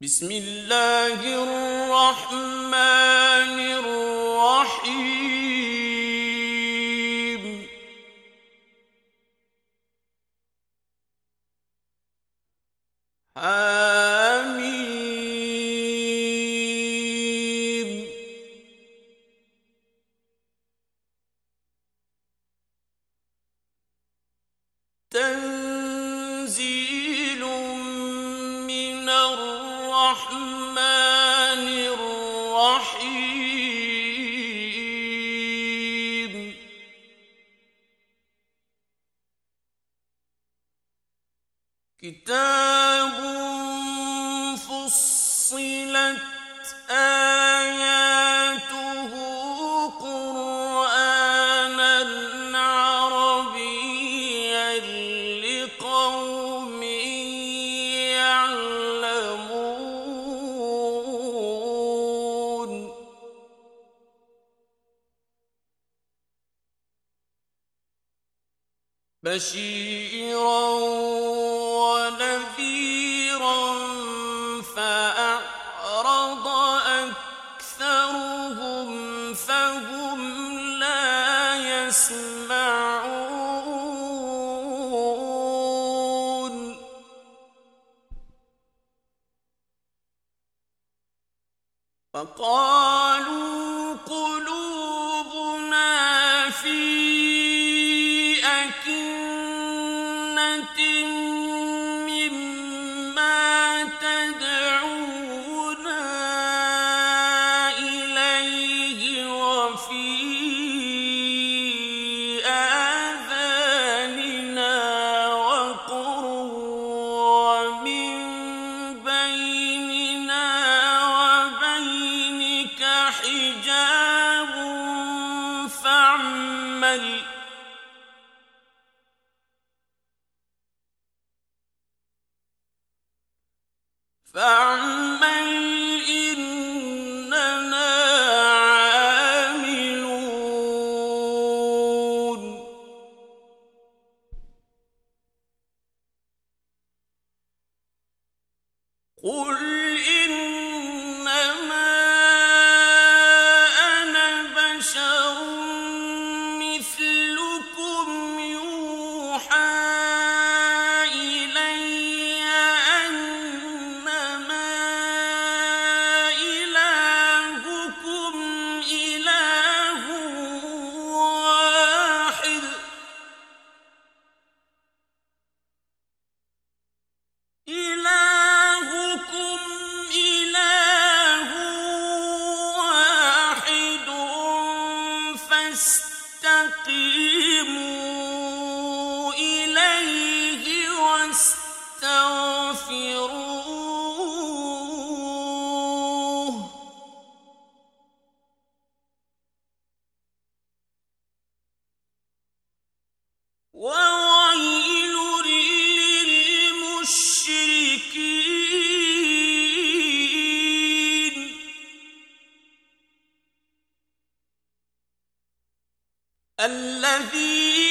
بسم اللہ الرحمن الرحیم حامیم بشيرا ونذيرا قل الذي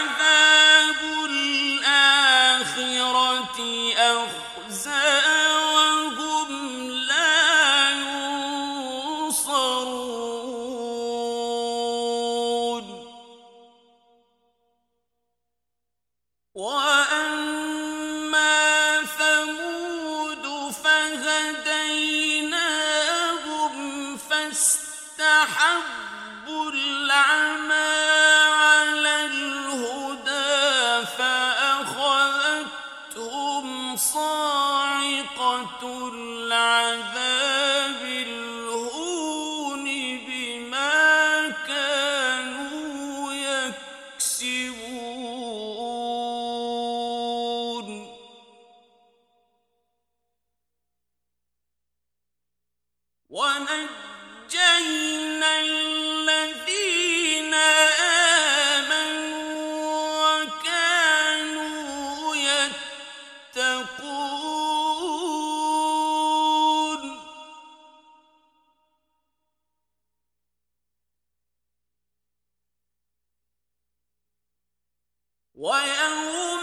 عذاب ويوم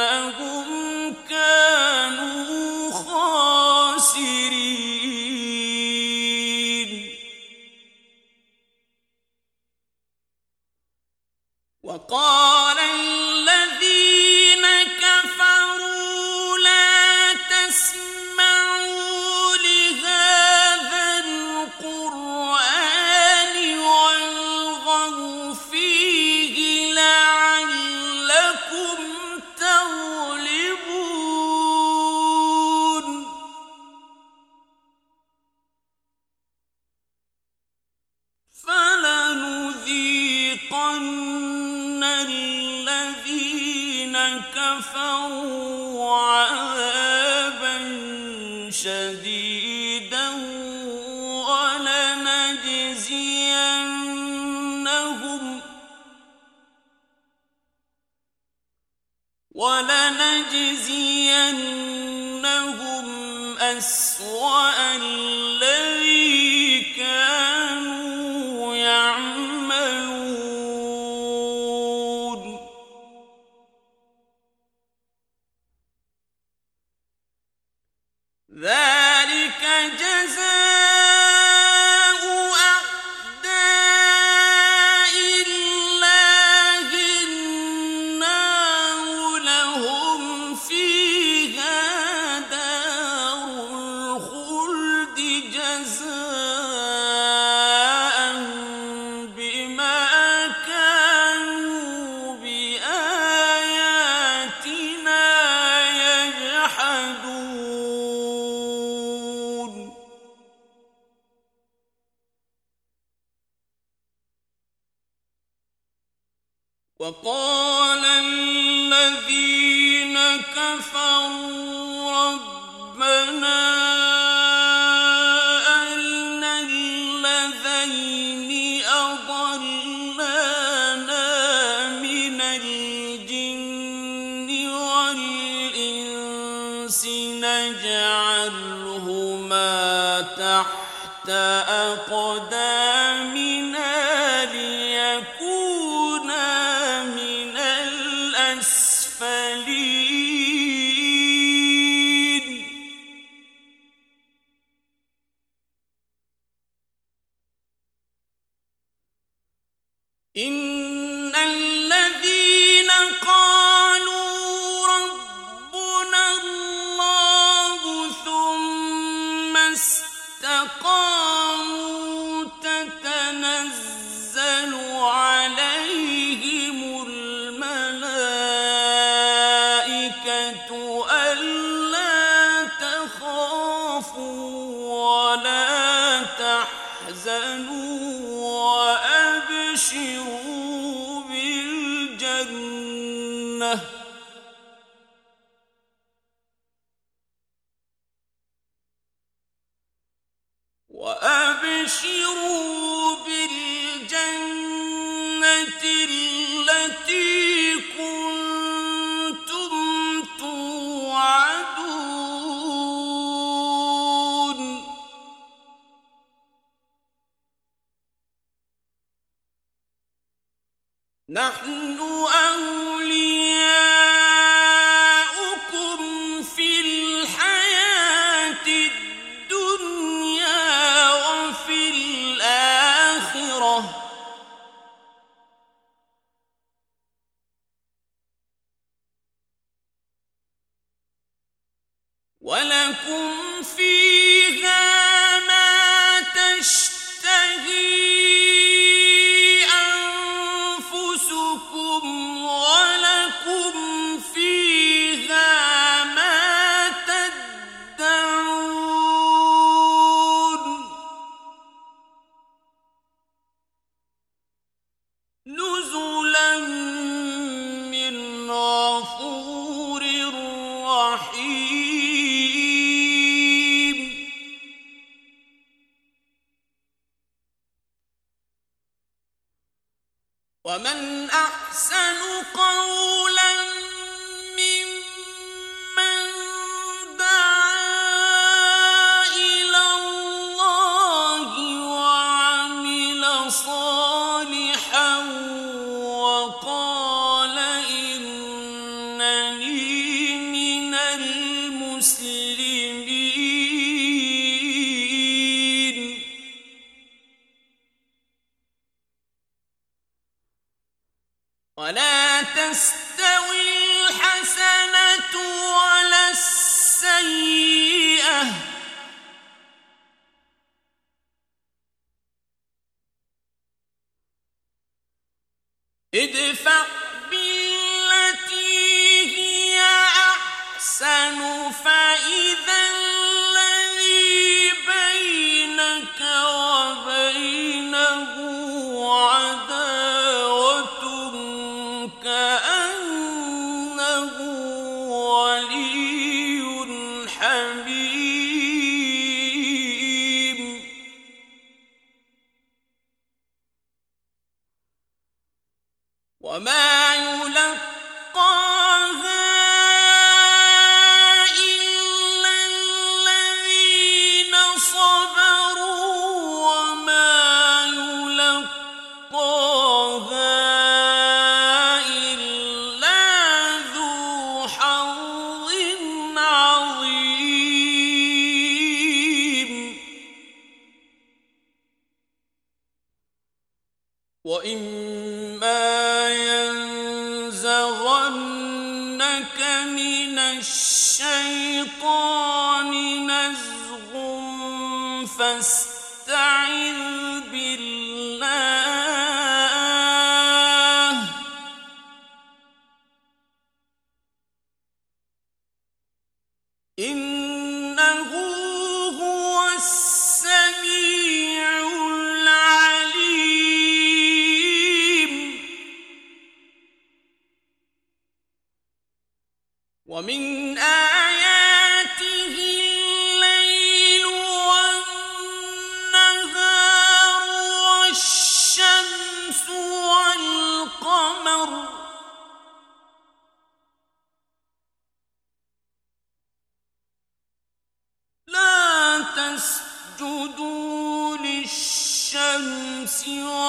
إنهم أقدامنا نحن وما يلقاها للشمس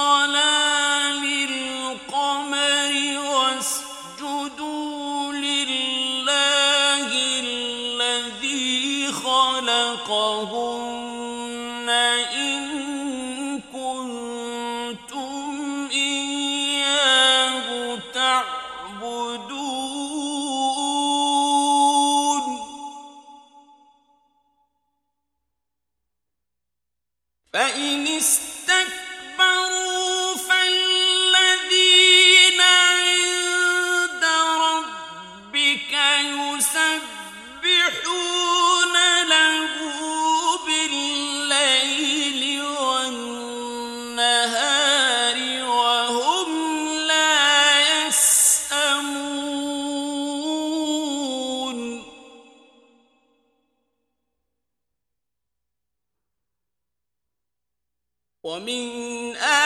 ومن آياته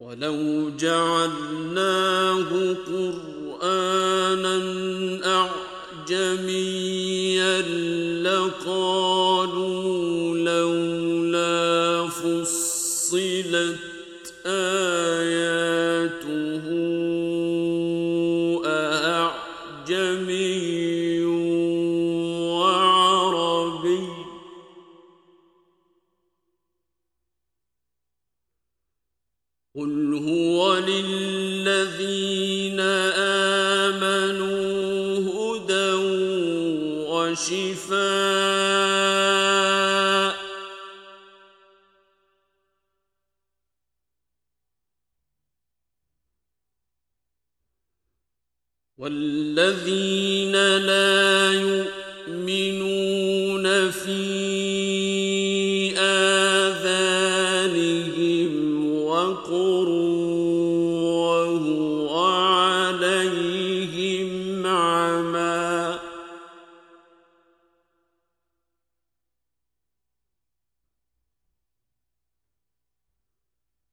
والذين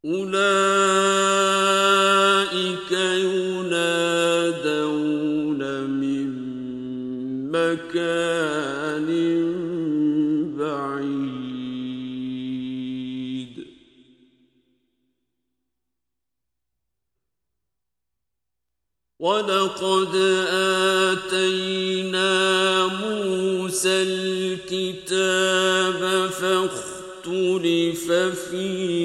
أولئك ينادون من مكان بعيد. ولقد آتينا موسى الكتاب فاختلف فيه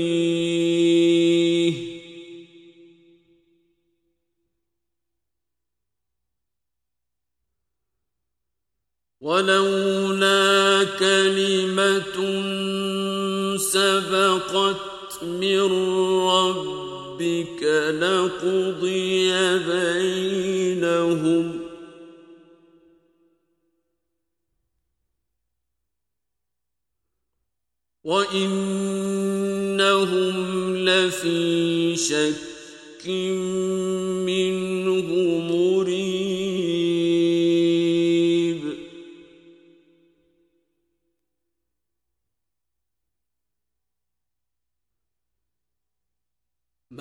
ولولا كلمة سبقت من ربك لقضي بينهم. وإنهم لفي شك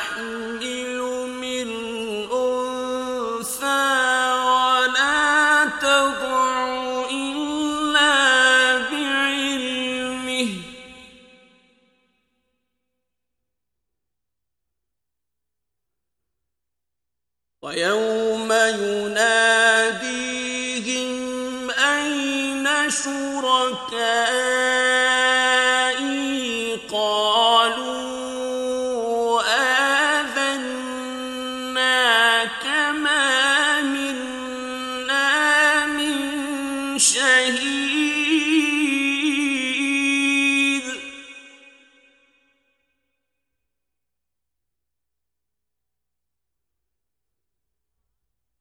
الرحيم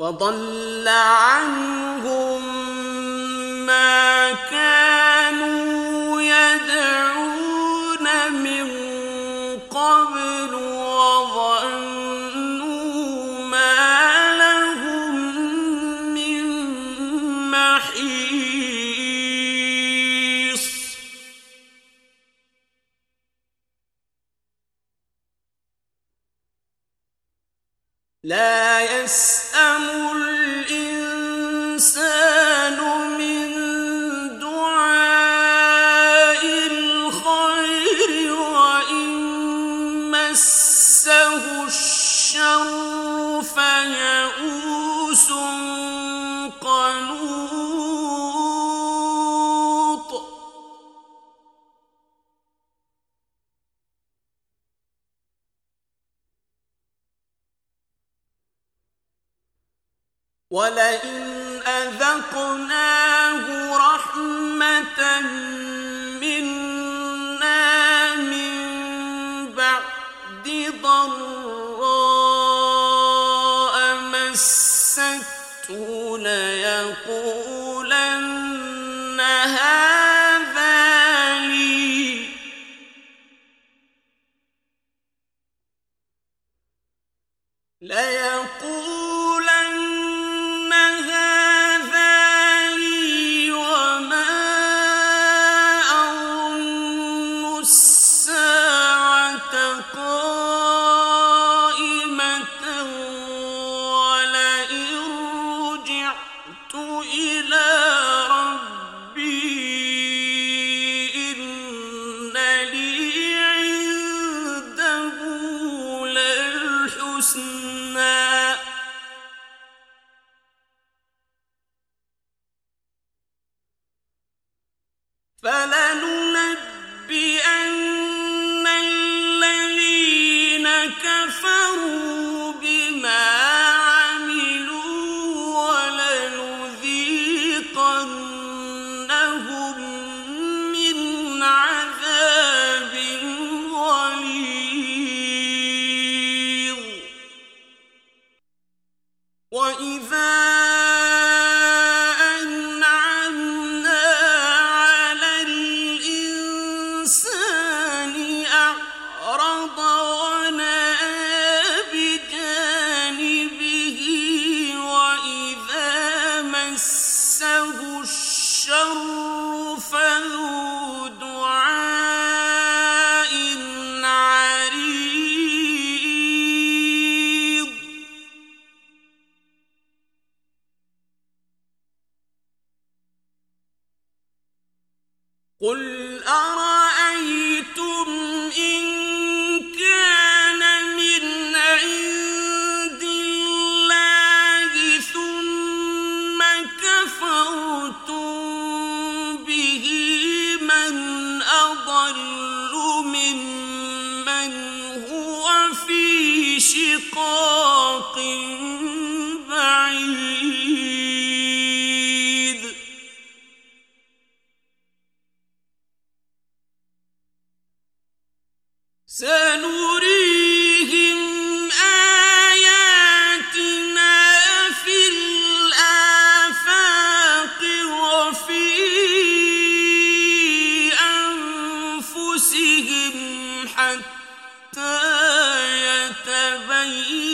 وضل عنهم ما كانوا يدعون من قبل وظنوا ما لهم من محيص. لا يس ولئن أذقناه رحمة منا من بعد ضر حتى يتبين